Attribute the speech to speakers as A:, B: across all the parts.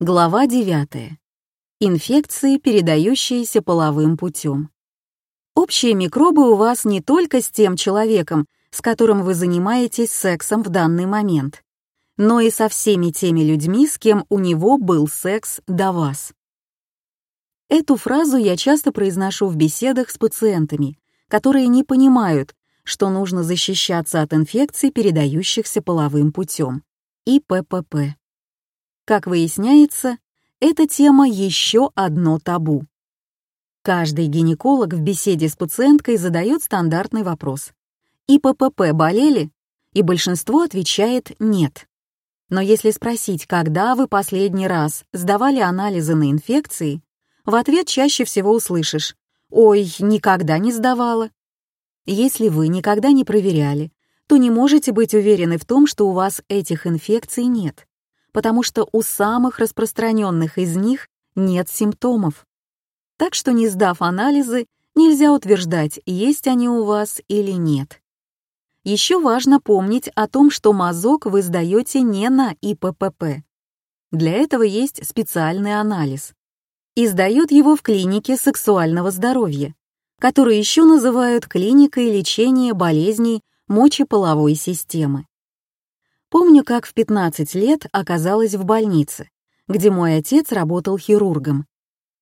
A: Глава 9. Инфекции, передающиеся половым путем. Общие микробы у вас не только с тем человеком, с которым вы занимаетесь сексом в данный момент, но и со всеми теми людьми, с кем у него был секс до вас. Эту фразу я часто произношу в беседах с пациентами, которые не понимают, что нужно защищаться от инфекций, передающихся половым путем, и ППП. Как выясняется, эта тема еще одно табу. Каждый гинеколог в беседе с пациенткой задает стандартный вопрос. И ППП болели? И большинство отвечает «нет». Но если спросить, когда вы последний раз сдавали анализы на инфекции, в ответ чаще всего услышишь «Ой, никогда не сдавала». Если вы никогда не проверяли, то не можете быть уверены в том, что у вас этих инфекций нет потому что у самых распространенных из них нет симптомов. Так что, не сдав анализы, нельзя утверждать, есть они у вас или нет. Еще важно помнить о том, что мазок вы сдаете не на ИППП. Для этого есть специальный анализ. И сдают его в клинике сексуального здоровья, которую еще называют клиникой лечения болезней мочеполовой системы. Помню, как в 15 лет оказалась в больнице, где мой отец работал хирургом.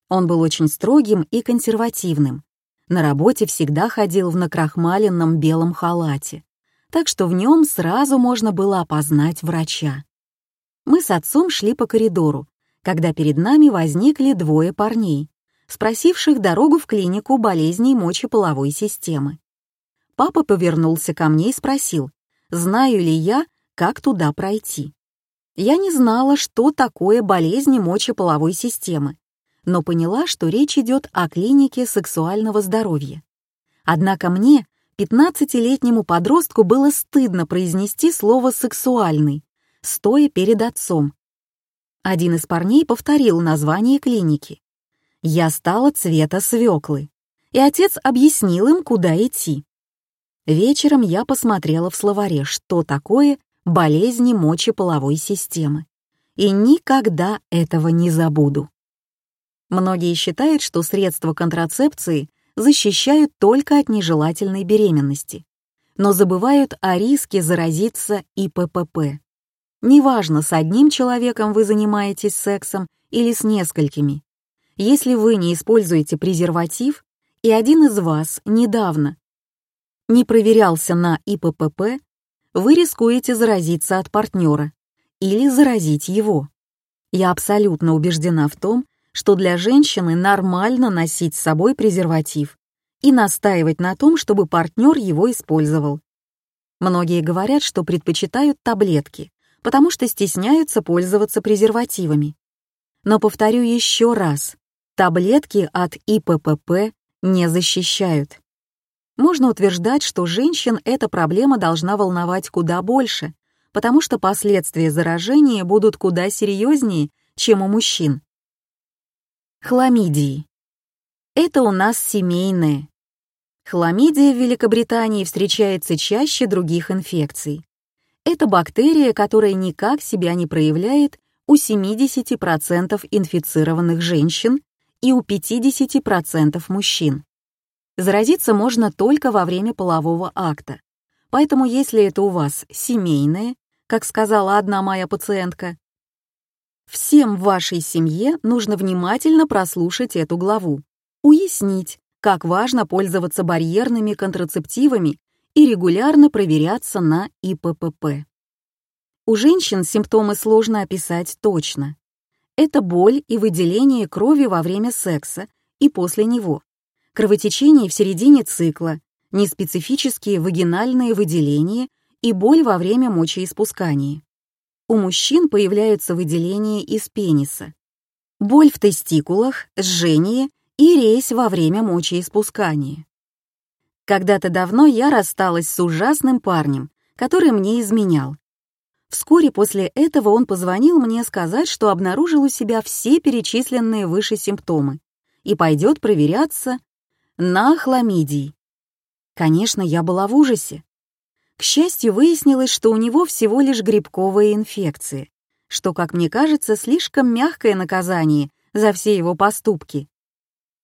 A: Он был очень строгим и консервативным. На работе всегда ходил в накрахмаленном белом халате, так что в нем сразу можно было опознать врача. Мы с отцом шли по коридору, когда перед нами возникли двое парней, спросивших дорогу в клинику болезней мочеполовой системы. Папа повернулся ко мне и спросил, знаю ли я, как туда пройти. Я не знала, что такое болезни мочеполовой системы, но поняла, что речь идет о клинике сексуального здоровья. Однако мне, 15-летнему подростку, было стыдно произнести слово «сексуальный», стоя перед отцом. Один из парней повторил название клиники. Я стала цвета свеклы, и отец объяснил им, куда идти. Вечером я посмотрела в словаре, что такое болезни мочеполовой системы. И никогда этого не забуду. Многие считают, что средства контрацепции защищают только от нежелательной беременности, но забывают о риске заразиться ИППП. Неважно, с одним человеком вы занимаетесь сексом или с несколькими. Если вы не используете презерватив, и один из вас недавно не проверялся на ИППП, вы рискуете заразиться от партнера или заразить его. Я абсолютно убеждена в том, что для женщины нормально носить с собой презерватив и настаивать на том, чтобы партнер его использовал. Многие говорят, что предпочитают таблетки, потому что стесняются пользоваться презервативами. Но повторю еще раз, таблетки от ИППП не защищают. Можно утверждать, что женщин эта проблема должна волновать куда больше, потому что последствия заражения будут куда серьезнее, чем у мужчин. Хламидии. Это у нас семейное. Хламидия в Великобритании встречается чаще других инфекций. Это бактерия, которая никак себя не проявляет у 70% инфицированных женщин и у 50% мужчин. Заразиться можно только во время полового акта. Поэтому если это у вас семейное, как сказала одна моя пациентка, всем в вашей семье нужно внимательно прослушать эту главу, уяснить, как важно пользоваться барьерными контрацептивами и регулярно проверяться на ИППП. У женщин симптомы сложно описать точно. Это боль и выделение крови во время секса и после него, кровотечение в середине цикла, неспецифические вагинальные выделения и боль во время мочеиспускания. У мужчин появляются выделения из пениса, боль в тестикулах, жжение и резь во время мочеиспускания. Когда-то давно я рассталась с ужасным парнем, который мне изменял. Вскоре после этого он позвонил мне сказать, что обнаружил у себя все перечисленные выше симптомы и пойдет проверяться на хламидий. Конечно, я была в ужасе. К счастью, выяснилось, что у него всего лишь грибковая инфекция, что, как мне кажется, слишком мягкое наказание за все его поступки.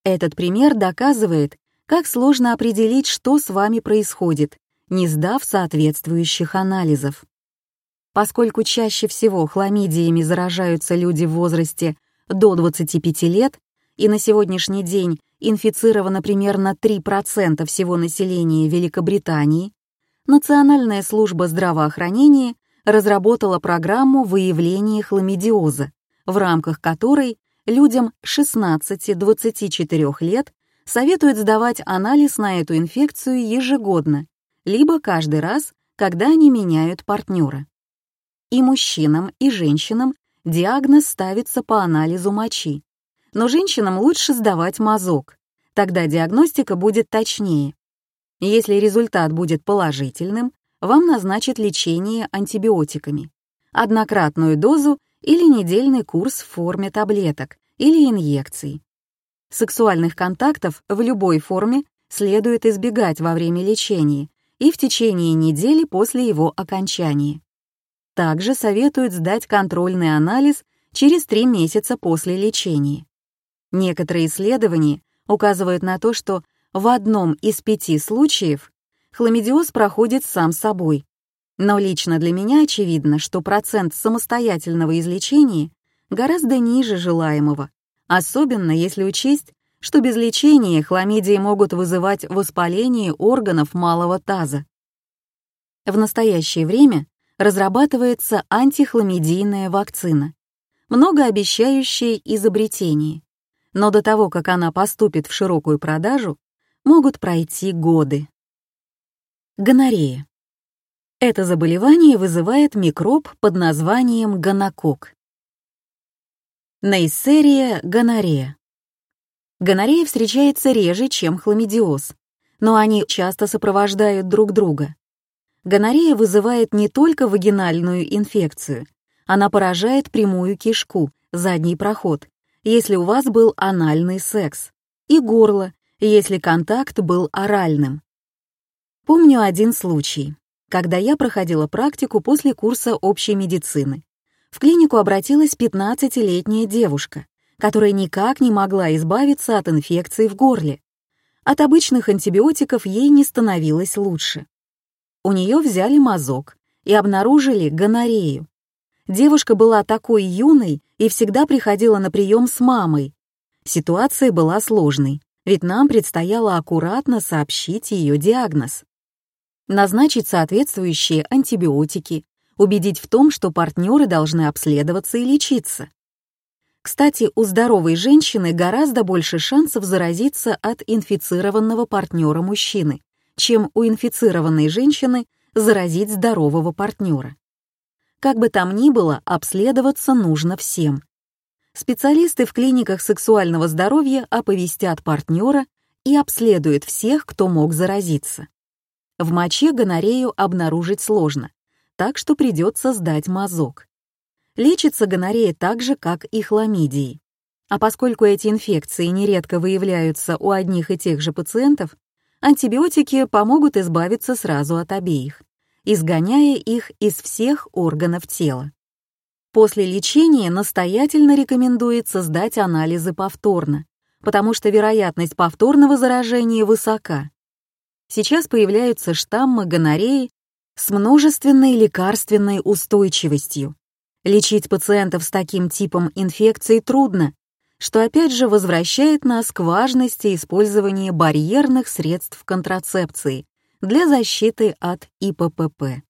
A: Этот пример доказывает, как сложно определить, что с вами происходит, не сдав соответствующих анализов. Поскольку чаще всего хламидиями заражаются люди в возрасте до 25 лет, и на сегодняшний день инфицировано примерно 3% всего населения Великобритании, Национальная служба здравоохранения разработала программу выявления хламидиоза, в рамках которой людям 16-24 лет советуют сдавать анализ на эту инфекцию ежегодно, либо каждый раз, когда они меняют партнера. И мужчинам, и женщинам диагноз ставится по анализу мочи, но женщинам лучше сдавать мазок, тогда диагностика будет точнее. Если результат будет положительным, вам назначат лечение антибиотиками, однократную дозу или недельный курс в форме таблеток или инъекций. Сексуальных контактов в любой форме следует избегать во время лечения и в течение недели после его окончания. Также советуют сдать контрольный анализ через 3 месяца после лечения. Некоторые исследования указывают на то, что в одном из пяти случаев хламидиоз проходит сам собой. Но лично для меня очевидно, что процент самостоятельного излечения гораздо ниже желаемого, особенно если учесть, что без лечения хламидии могут вызывать воспаление органов малого таза. В настоящее время разрабатывается антихламидийная вакцина, многообещающее изобретение но до того, как она поступит в широкую продажу, могут пройти годы. Гонорея. Это заболевание вызывает микроб под названием гонокок. Нейсерия гонорея. Гонорея встречается реже, чем хламидиоз, но они часто сопровождают друг друга. Гонорея вызывает не только вагинальную инфекцию, она поражает прямую кишку, задний проход, если у вас был анальный секс, и горло, если контакт был оральным. Помню один случай, когда я проходила практику после курса общей медицины. В клинику обратилась 15-летняя девушка, которая никак не могла избавиться от инфекции в горле. От обычных антибиотиков ей не становилось лучше. У нее взяли мазок и обнаружили гонорею, Девушка была такой юной и всегда приходила на прием с мамой. Ситуация была сложной, ведь нам предстояло аккуратно сообщить ее диагноз. Назначить соответствующие антибиотики, убедить в том, что партнеры должны обследоваться и лечиться. Кстати, у здоровой женщины гораздо больше шансов заразиться от инфицированного партнера мужчины, чем у инфицированной женщины заразить здорового партнера. Как бы там ни было, обследоваться нужно всем. Специалисты в клиниках сексуального здоровья оповестят партнера и обследуют всех, кто мог заразиться. В моче гонорею обнаружить сложно, так что придется сдать мазок. Лечится гонорея так же, как и хламидии. А поскольку эти инфекции нередко выявляются у одних и тех же пациентов, антибиотики помогут избавиться сразу от обеих изгоняя их из всех органов тела. После лечения настоятельно рекомендуется сдать анализы повторно, потому что вероятность повторного заражения высока. Сейчас появляются штаммы гонореи с множественной лекарственной устойчивостью. Лечить пациентов с таким типом инфекции трудно, что опять же возвращает нас к важности использования барьерных средств контрацепции, для защиты от ИППП.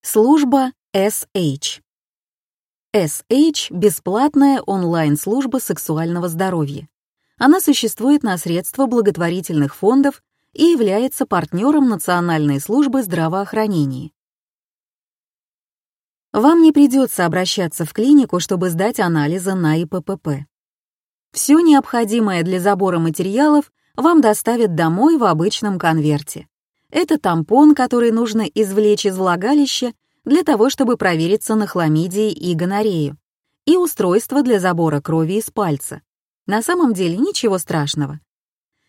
A: Служба SH. SH — бесплатная онлайн-служба сексуального здоровья. Она существует на средства благотворительных фондов и является партнером Национальной службы здравоохранения. Вам не придется обращаться в клинику, чтобы сдать анализы на ИППП. Все необходимое для забора материалов вам доставят домой в обычном конверте. Это тампон, который нужно извлечь из влагалища для того, чтобы провериться на хламидии и гонорею, и устройство для забора крови из пальца. На самом деле ничего страшного.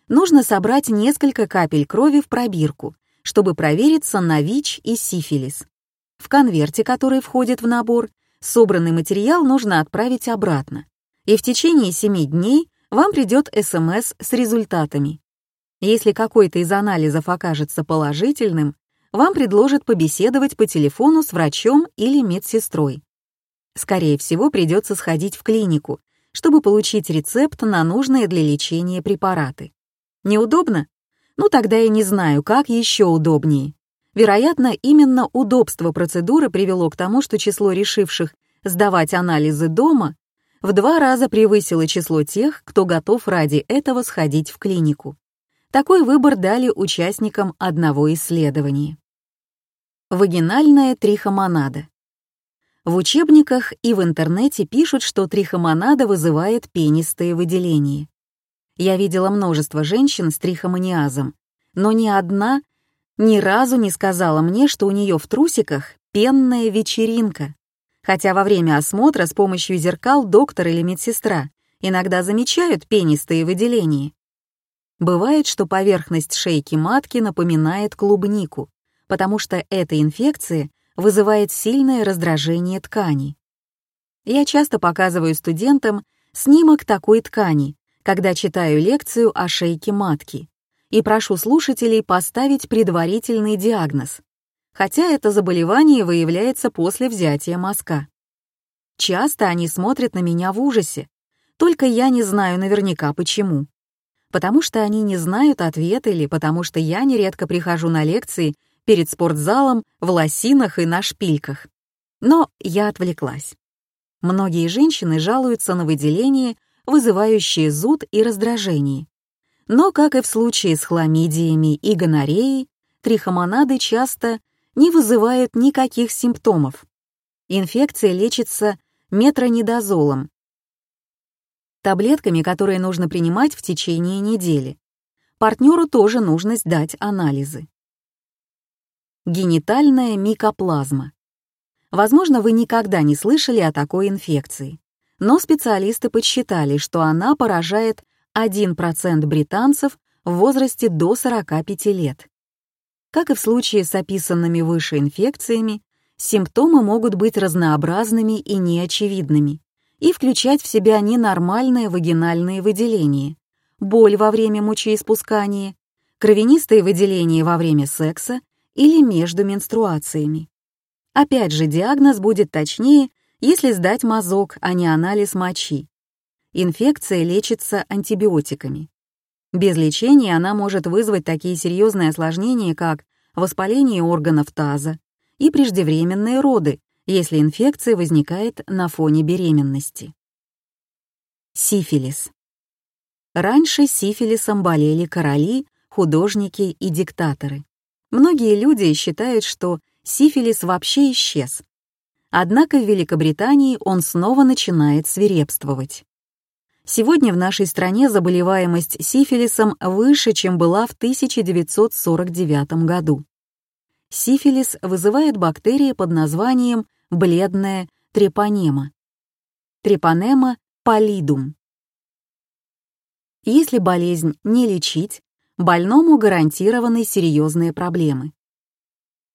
A: Нужно собрать несколько капель крови в пробирку, чтобы провериться на ВИЧ и сифилис. В конверте, который входит в набор, собранный материал нужно отправить обратно, и в течение 7 дней вам придет СМС с результатами. Если какой-то из анализов окажется положительным, вам предложат побеседовать по телефону с врачом или медсестрой. Скорее всего, придется сходить в клинику, чтобы получить рецепт на нужные для лечения препараты. Неудобно? Ну тогда я не знаю, как еще удобнее. Вероятно, именно удобство процедуры привело к тому, что число решивших сдавать анализы дома в два раза превысило число тех, кто готов ради этого сходить в клинику. Такой выбор дали участникам одного исследования. Вагинальная трихомонада. В учебниках и в интернете пишут, что трихомонада вызывает пенистые выделения. Я видела множество женщин с трихомониазом, но ни одна ни разу не сказала мне, что у нее в трусиках пенная вечеринка. Хотя во время осмотра с помощью зеркал доктор или медсестра иногда замечают пенистые выделения. Бывает, что поверхность шейки матки напоминает клубнику, потому что эта инфекция вызывает сильное раздражение ткани. Я часто показываю студентам снимок такой ткани, когда читаю лекцию о шейке матки, и прошу слушателей поставить предварительный диагноз, хотя это заболевание выявляется после взятия мазка. Часто они смотрят на меня в ужасе, только я не знаю наверняка почему потому что они не знают ответ или потому что я нередко прихожу на лекции перед спортзалом в лосинах и на шпильках. Но я отвлеклась. Многие женщины жалуются на выделение, вызывающие зуд и раздражение. Но, как и в случае с хламидиями и гонореей, трихомонады часто не вызывают никаких симптомов. Инфекция лечится метронидозолом, таблетками, которые нужно принимать в течение недели. Партнеру тоже нужно сдать анализы. Генитальная микоплазма. Возможно, вы никогда не слышали о такой инфекции, но специалисты подсчитали, что она поражает 1% британцев в возрасте до 45 лет. Как и в случае с описанными выше инфекциями, симптомы могут быть разнообразными и неочевидными и включать в себя ненормальные вагинальные выделения, боль во время мочеиспускания, кровянистые выделения во время секса или между менструациями. Опять же, диагноз будет точнее, если сдать мазок, а не анализ мочи. Инфекция лечится антибиотиками. Без лечения она может вызвать такие серьезные осложнения, как воспаление органов таза и преждевременные роды, если инфекция возникает на фоне беременности. Сифилис. Раньше сифилисом болели короли, художники и диктаторы. Многие люди считают, что сифилис вообще исчез. Однако в Великобритании он снова начинает свирепствовать. Сегодня в нашей стране заболеваемость сифилисом выше, чем была в 1949 году. Сифилис вызывает бактерии под названием бледная трепанема. Трепанема палидум. Если болезнь не лечить, больному гарантированы серьезные проблемы.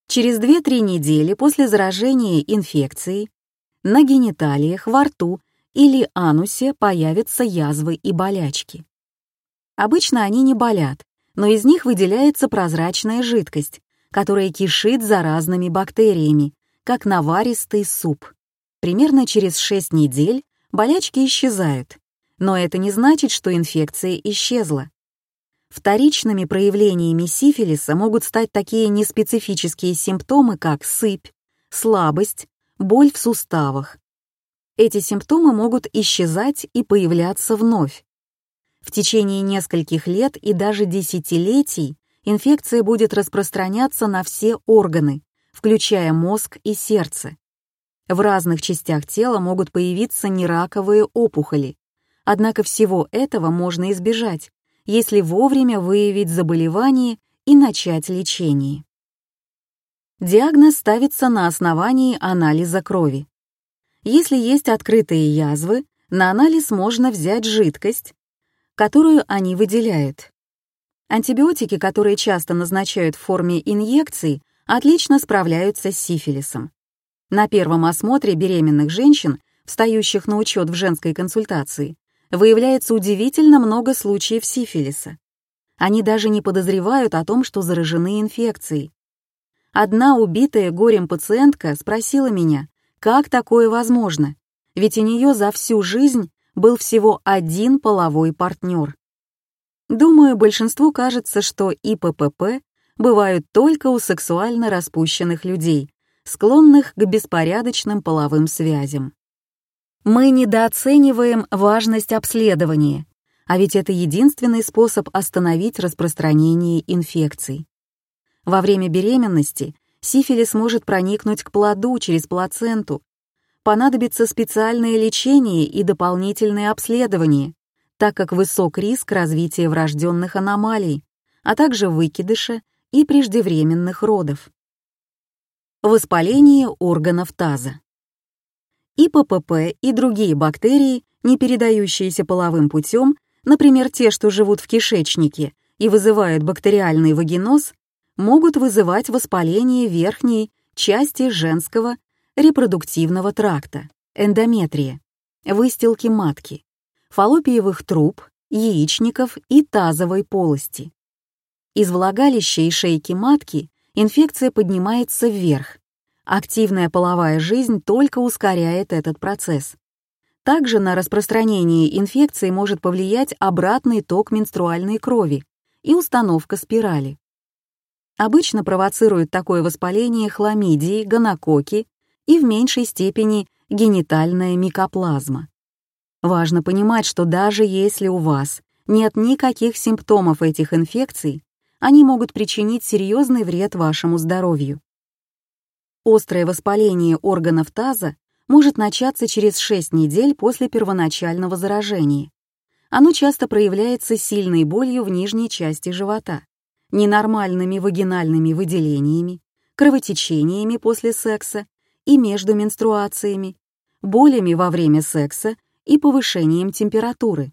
A: Через 2-3 недели после заражения инфекцией на гениталиях, во рту или анусе появятся язвы и болячки. Обычно они не болят, но из них выделяется прозрачная жидкость, которая кишит заразными бактериями, как наваристый суп. Примерно через 6 недель болячки исчезают, но это не значит, что инфекция исчезла. Вторичными проявлениями сифилиса могут стать такие неспецифические симптомы, как сыпь, слабость, боль в суставах. Эти симптомы могут исчезать и появляться вновь. В течение нескольких лет и даже десятилетий инфекция будет распространяться на все органы, включая мозг и сердце. В разных частях тела могут появиться нераковые опухоли. Однако всего этого можно избежать, если вовремя выявить заболевание и начать лечение. Диагноз ставится на основании анализа крови. Если есть открытые язвы, на анализ можно взять жидкость, которую они выделяют. Антибиотики, которые часто назначают в форме инъекций, отлично справляются с сифилисом. На первом осмотре беременных женщин, встающих на учет в женской консультации, выявляется удивительно много случаев сифилиса. Они даже не подозревают о том, что заражены инфекцией. Одна убитая горем пациентка спросила меня, как такое возможно, ведь у нее за всю жизнь был всего один половой партнер. Думаю, большинству кажется, что ИППП бывают только у сексуально распущенных людей, склонных к беспорядочным половым связям. Мы недооцениваем важность обследования, а ведь это единственный способ остановить распространение инфекций. Во время беременности сифилис может проникнуть к плоду через плаценту. Понадобится специальное лечение и дополнительное обследование, так как высок риск развития врожденных аномалий, а также выкидыша и преждевременных родов. Воспаление органов таза. И ППП, и другие бактерии, не передающиеся половым путем, например, те, что живут в кишечнике и вызывают бактериальный вагиноз, могут вызывать воспаление верхней части женского репродуктивного тракта, эндометрия, выстилки матки, фаллопиевых труб, яичников и тазовой полости. Из влагалища и шейки матки инфекция поднимается вверх. Активная половая жизнь только ускоряет этот процесс. Также на распространение инфекции может повлиять обратный ток менструальной крови и установка спирали. Обычно провоцируют такое воспаление хламидии, гонококи и в меньшей степени генитальная микоплазма. Важно понимать, что даже если у вас нет никаких симптомов этих инфекций, они могут причинить серьезный вред вашему здоровью. Острое воспаление органов таза может начаться через 6 недель после первоначального заражения. Оно часто проявляется сильной болью в нижней части живота, ненормальными вагинальными выделениями, кровотечениями после секса и между менструациями, болями во время секса и повышением температуры.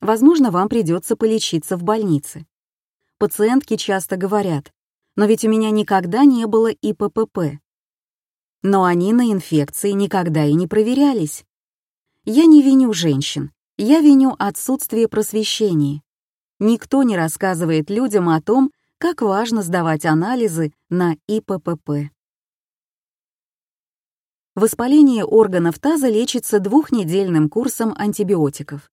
A: Возможно, вам придется полечиться в больнице. Пациентки часто говорят, но ведь у меня никогда не было ИППП но они на инфекции никогда и не проверялись. Я не виню женщин, я виню отсутствие просвещения. Никто не рассказывает людям о том, как важно сдавать анализы на ИППП. Воспаление органов таза лечится двухнедельным курсом антибиотиков.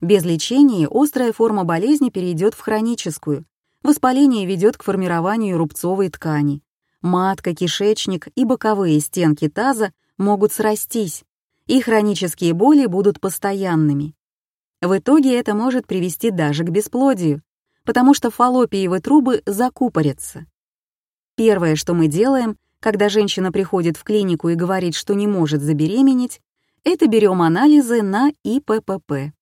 A: Без лечения острая форма болезни перейдет в хроническую. Воспаление ведет к формированию рубцовой ткани, матка, кишечник и боковые стенки таза могут срастись, и хронические боли будут постоянными. В итоге это может привести даже к бесплодию, потому что фаллопиевы трубы закупорятся. Первое, что мы делаем, когда женщина приходит в клинику и говорит, что не может забеременеть, это берем анализы на ИППП.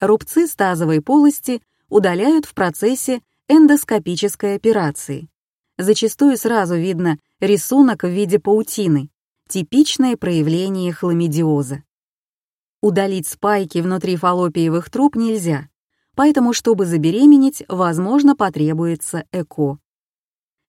A: Рубцы с тазовой полости удаляют в процессе эндоскопической операции зачастую сразу видно рисунок в виде паутины, типичное проявление хламидиоза. Удалить спайки внутри фаллопиевых труб нельзя, поэтому, чтобы забеременеть, возможно, потребуется ЭКО.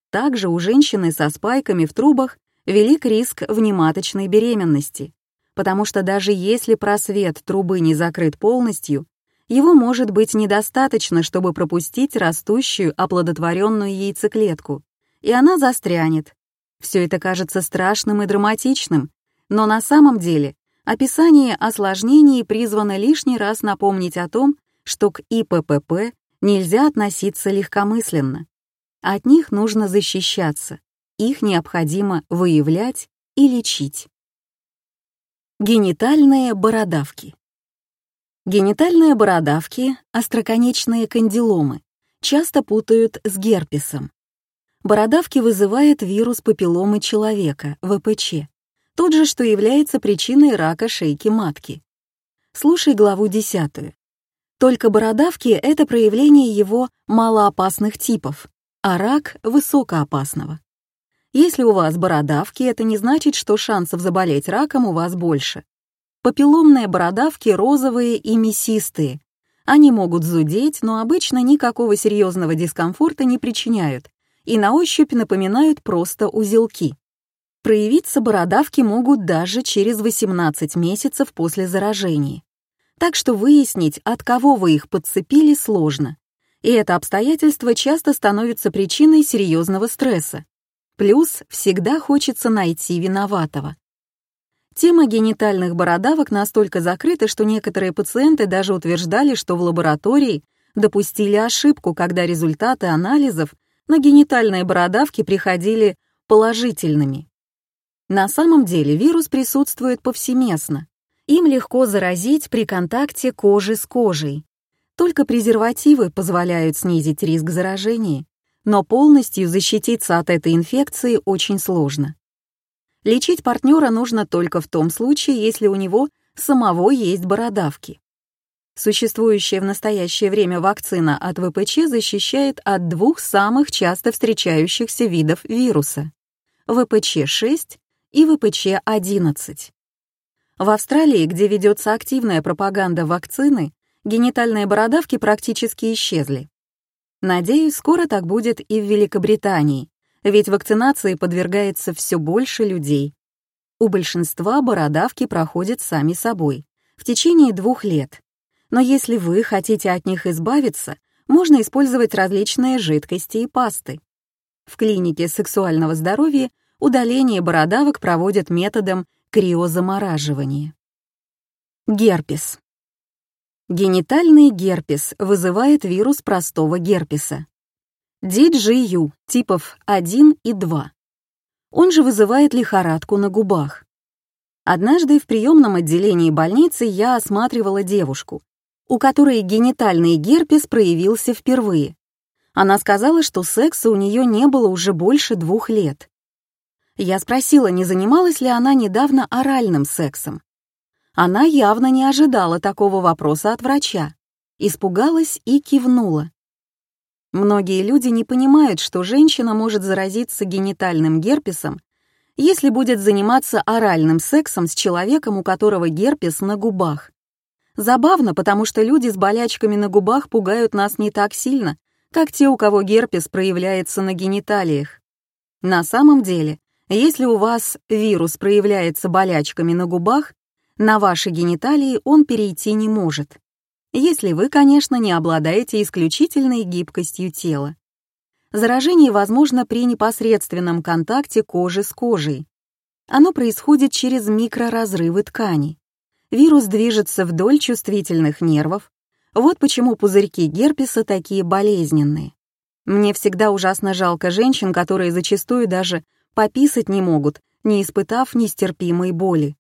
A: Также у женщины со спайками в трубах велик риск внематочной беременности, потому что даже если просвет трубы не закрыт полностью, его может быть недостаточно, чтобы пропустить растущую оплодотворенную яйцеклетку, и она застрянет. Все это кажется страшным и драматичным, но на самом деле описание осложнений призвано лишний раз напомнить о том, что к ИППП нельзя относиться легкомысленно. От них нужно защищаться, их необходимо выявлять и лечить. Генитальные бородавки. Генитальные бородавки, остроконечные кандиломы, часто путают с герпесом. Бородавки вызывает вирус папилломы человека, ВПЧ, тот же, что является причиной рака шейки матки. Слушай главу 10. Только бородавки — это проявление его малоопасных типов, а рак — высокоопасного. Если у вас бородавки, это не значит, что шансов заболеть раком у вас больше. Папилломные бородавки розовые и мясистые. Они могут зудеть, но обычно никакого серьезного дискомфорта не причиняют, и на ощупь напоминают просто узелки. Проявиться бородавки могут даже через 18 месяцев после заражения. Так что выяснить, от кого вы их подцепили, сложно. И это обстоятельство часто становится причиной серьезного стресса. Плюс всегда хочется найти виноватого. Тема генитальных бородавок настолько закрыта, что некоторые пациенты даже утверждали, что в лаборатории допустили ошибку, когда результаты анализов на генитальные бородавки приходили положительными. На самом деле вирус присутствует повсеместно. Им легко заразить при контакте кожи с кожей. Только презервативы позволяют снизить риск заражения, но полностью защититься от этой инфекции очень сложно. Лечить партнера нужно только в том случае, если у него самого есть бородавки. Существующая в настоящее время вакцина от ВПЧ защищает от двух самых часто встречающихся видов вируса — ВПЧ-6 и ВПЧ-11. В Австралии, где ведется активная пропаганда вакцины, генитальные бородавки практически исчезли. Надеюсь, скоро так будет и в Великобритании, ведь вакцинации подвергается все больше людей. У большинства бородавки проходят сами собой в течение двух лет. Но если вы хотите от них избавиться, можно использовать различные жидкости и пасты. В клинике сексуального здоровья удаление бородавок проводят методом криозамораживания. Герпес. Генитальный герпес вызывает вирус простого герпеса. DGU типов 1 и 2. Он же вызывает лихорадку на губах. Однажды в приемном отделении больницы я осматривала девушку, у которой генитальный герпес проявился впервые. Она сказала, что секса у нее не было уже больше двух лет. Я спросила, не занималась ли она недавно оральным сексом. Она явно не ожидала такого вопроса от врача, испугалась и кивнула. Многие люди не понимают, что женщина может заразиться генитальным герпесом, если будет заниматься оральным сексом с человеком, у которого герпес на губах. Забавно, потому что люди с болячками на губах пугают нас не так сильно, как те, у кого герпес проявляется на гениталиях. На самом деле, если у вас вирус проявляется болячками на губах, на ваши гениталии он перейти не может если вы, конечно, не обладаете исключительной гибкостью тела. Заражение возможно при непосредственном контакте кожи с кожей. Оно происходит через микроразрывы ткани. Вирус движется вдоль чувствительных нервов. Вот почему пузырьки герпеса такие болезненные. Мне всегда ужасно жалко женщин, которые зачастую даже пописать не могут, не испытав нестерпимой боли.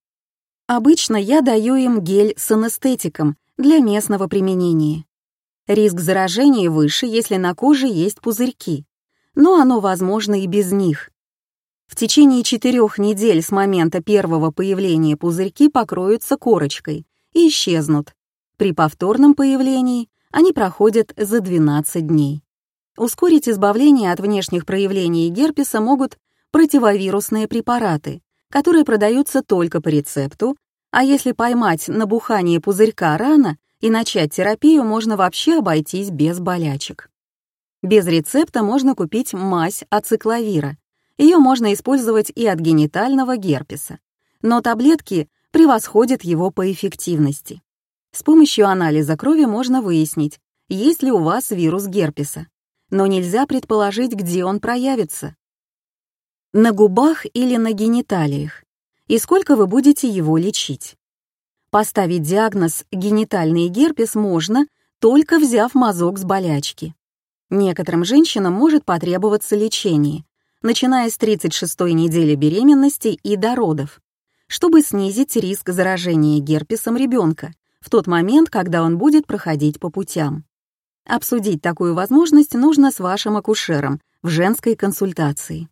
A: Обычно я даю им гель с анестетиком, для местного применения. Риск заражения выше, если на коже есть пузырьки, но оно возможно и без них. В течение четырех недель с момента первого появления пузырьки покроются корочкой и исчезнут. При повторном появлении они проходят за 12 дней. Ускорить избавление от внешних проявлений герпеса могут противовирусные препараты, которые продаются только по рецепту а если поймать набухание пузырька рано и начать терапию, можно вообще обойтись без болячек. Без рецепта можно купить мазь ацикловира. Ее можно использовать и от генитального герпеса. Но таблетки превосходят его по эффективности. С помощью анализа крови можно выяснить, есть ли у вас вирус герпеса. Но нельзя предположить, где он проявится. На губах или на гениталиях и сколько вы будете его лечить. Поставить диагноз «генитальный герпес» можно, только взяв мазок с болячки. Некоторым женщинам может потребоваться лечение, начиная с 36-й недели беременности и до родов, чтобы снизить риск заражения герпесом ребенка в тот момент, когда он будет проходить по путям. Обсудить такую возможность нужно с вашим акушером в женской консультации.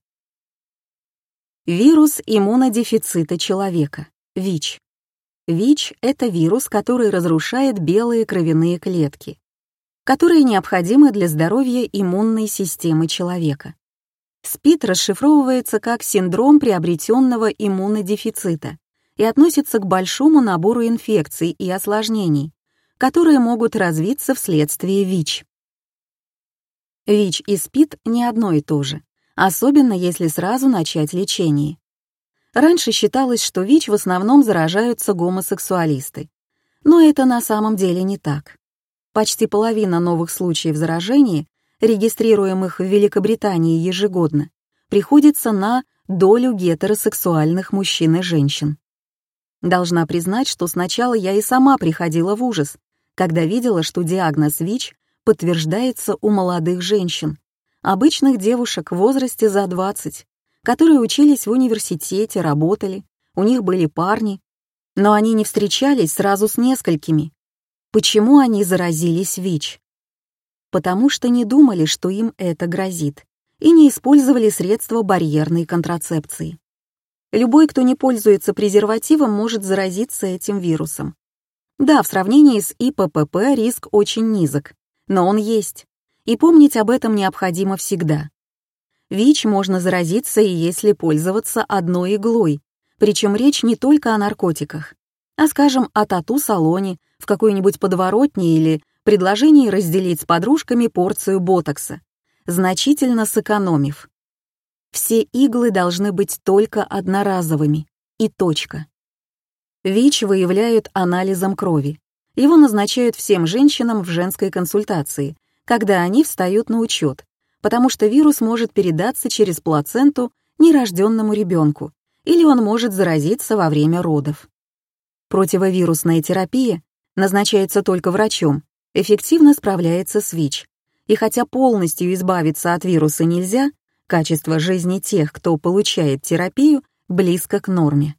A: Вирус иммунодефицита человека, ВИЧ. ВИЧ — это вирус, который разрушает белые кровяные клетки, которые необходимы для здоровья иммунной системы человека. СПИД расшифровывается как синдром приобретенного иммунодефицита и относится к большому набору инфекций и осложнений, которые могут развиться вследствие ВИЧ. ВИЧ и СПИД не одно и то же особенно если сразу начать лечение. Раньше считалось, что ВИЧ в основном заражаются гомосексуалисты. Но это на самом деле не так. Почти половина новых случаев заражения, регистрируемых в Великобритании ежегодно, приходится на долю гетеросексуальных мужчин и женщин. Должна признать, что сначала я и сама приходила в ужас, когда видела, что диагноз ВИЧ подтверждается у молодых женщин, обычных девушек в возрасте за 20, которые учились в университете, работали, у них были парни, но они не встречались сразу с несколькими. Почему они заразились ВИЧ? Потому что не думали, что им это грозит, и не использовали средства барьерной контрацепции. Любой, кто не пользуется презервативом, может заразиться этим вирусом. Да, в сравнении с ИППП риск очень низок, но он есть, и помнить об этом необходимо всегда. ВИЧ можно заразиться и если пользоваться одной иглой, причем речь не только о наркотиках, а, скажем, о тату-салоне, в какой-нибудь подворотне или предложении разделить с подружками порцию ботокса, значительно сэкономив. Все иглы должны быть только одноразовыми. И точка. ВИЧ выявляют анализом крови. Его назначают всем женщинам в женской консультации, когда они встают на учет, потому что вирус может передаться через плаценту нерожденному ребенку, или он может заразиться во время родов. Противовирусная терапия назначается только врачом, эффективно справляется с ВИЧ. И хотя полностью избавиться от вируса нельзя, качество жизни тех, кто получает терапию, близко к норме.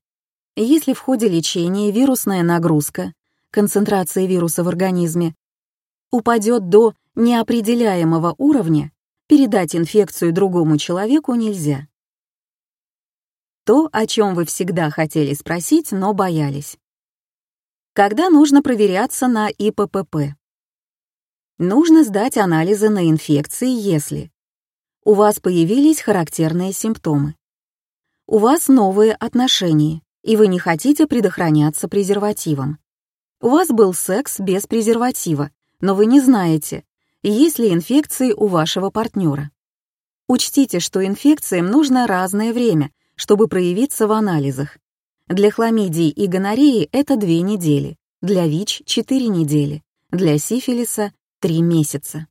A: Если в ходе лечения вирусная нагрузка, концентрация вируса в организме, упадет до неопределяемого уровня, передать инфекцию другому человеку нельзя. То, о чем вы всегда хотели спросить, но боялись. Когда нужно проверяться на ИППП? Нужно сдать анализы на инфекции, если у вас появились характерные симптомы, у вас новые отношения, и вы не хотите предохраняться презервативом, у вас был секс без презерватива, но вы не знаете, есть ли инфекции у вашего партнера. Учтите, что инфекциям нужно разное время, чтобы проявиться в анализах. Для хламидии и гонореи это две недели, для ВИЧ — четыре недели, для сифилиса — три месяца.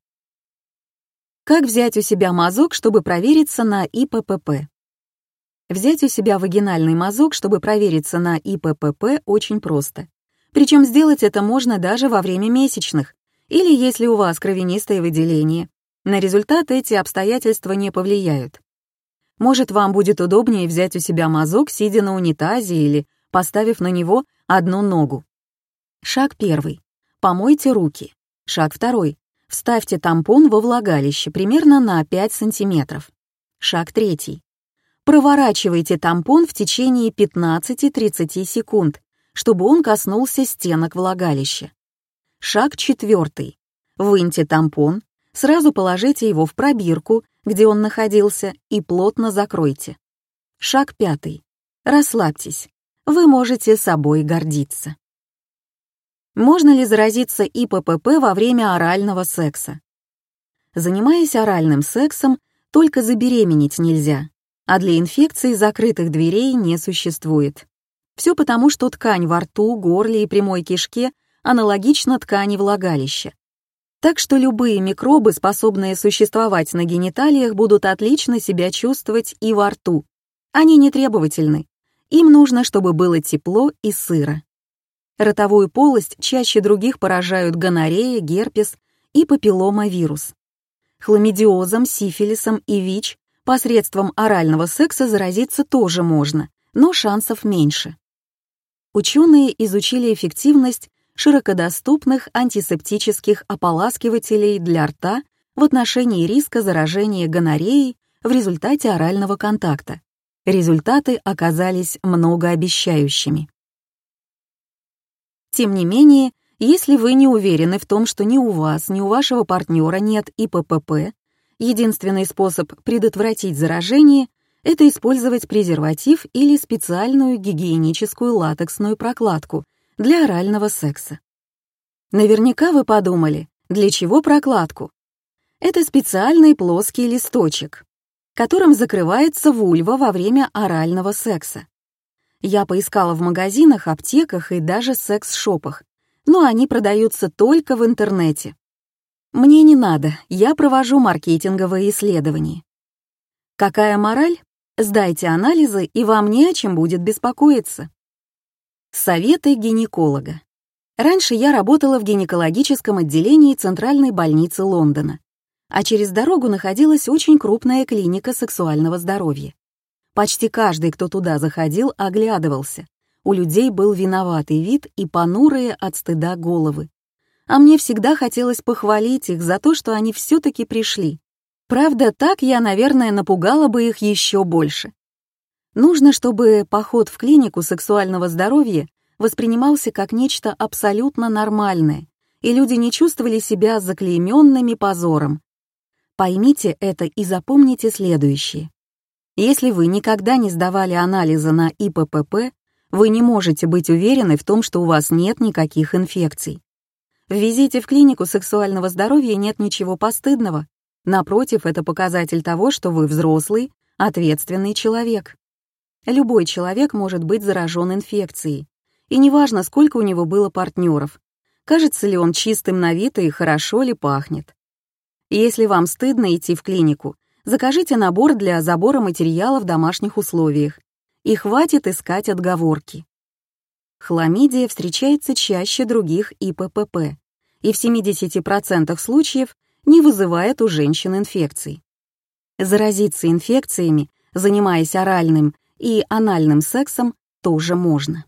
A: Как взять у себя мазок, чтобы провериться на ИППП? Взять у себя вагинальный мазок, чтобы провериться на ИППП, очень просто. Причем сделать это можно даже во время месячных, или если у вас кровянистое выделение. На результат эти обстоятельства не повлияют. Может, вам будет удобнее взять у себя мазок, сидя на унитазе или поставив на него одну ногу. Шаг первый. Помойте руки. Шаг второй. Вставьте тампон во влагалище примерно на 5 см. Шаг третий. Проворачивайте тампон в течение 15-30 секунд, чтобы он коснулся стенок влагалища. Шаг четвертый. Выньте тампон, сразу положите его в пробирку, где он находился, и плотно закройте. Шаг пятый. Расслабьтесь. Вы можете собой гордиться. Можно ли заразиться ИППП во время орального секса? Занимаясь оральным сексом, только забеременеть нельзя, а для инфекции закрытых дверей не существует. Все потому, что ткань во рту, горле и прямой кишке аналогична ткани влагалища. Так что любые микробы, способные существовать на гениталиях, будут отлично себя чувствовать и во рту. Они не требовательны. Им нужно, чтобы было тепло и сыро. Ротовую полость чаще других поражают гонорея, герпес и папилломавирус. Хламидиозом, сифилисом и ВИЧ посредством орального секса заразиться тоже можно, но шансов меньше ученые изучили эффективность широкодоступных антисептических ополаскивателей для рта в отношении риска заражения гонореей в результате орального контакта. Результаты оказались многообещающими. Тем не менее, если вы не уверены в том, что ни у вас, ни у вашего партнера нет ИППП, единственный способ предотвратить заражение это использовать презерватив или специальную гигиеническую латексную прокладку для орального секса. Наверняка вы подумали, для чего прокладку? Это специальный плоский листочек, которым закрывается вульва во время орального секса. Я поискала в магазинах, аптеках и даже секс-шопах, но они продаются только в интернете. Мне не надо, я провожу маркетинговые исследования. Какая мораль? Сдайте анализы, и вам не о чем будет беспокоиться. Советы гинеколога. Раньше я работала в гинекологическом отделении Центральной больницы Лондона, а через дорогу находилась очень крупная клиника сексуального здоровья. Почти каждый, кто туда заходил, оглядывался. У людей был виноватый вид и понурые от стыда головы. А мне всегда хотелось похвалить их за то, что они все-таки пришли. Правда, так я, наверное, напугала бы их еще больше. Нужно, чтобы поход в клинику сексуального здоровья воспринимался как нечто абсолютно нормальное, и люди не чувствовали себя заклейменными позором. Поймите это и запомните следующее. Если вы никогда не сдавали анализа на ИППП, вы не можете быть уверены в том, что у вас нет никаких инфекций. В визите в клинику сексуального здоровья нет ничего постыдного. Напротив, это показатель того, что вы взрослый, ответственный человек. Любой человек может быть заражен инфекцией. И неважно, сколько у него было партнеров, кажется ли он чистым на вид и хорошо ли пахнет. Если вам стыдно идти в клинику, закажите набор для забора материала в домашних условиях. И хватит искать отговорки. Хламидия встречается чаще других ИППП и в 70% случаев не вызывает у женщин инфекций. Заразиться инфекциями, занимаясь оральным и анальным сексом тоже можно.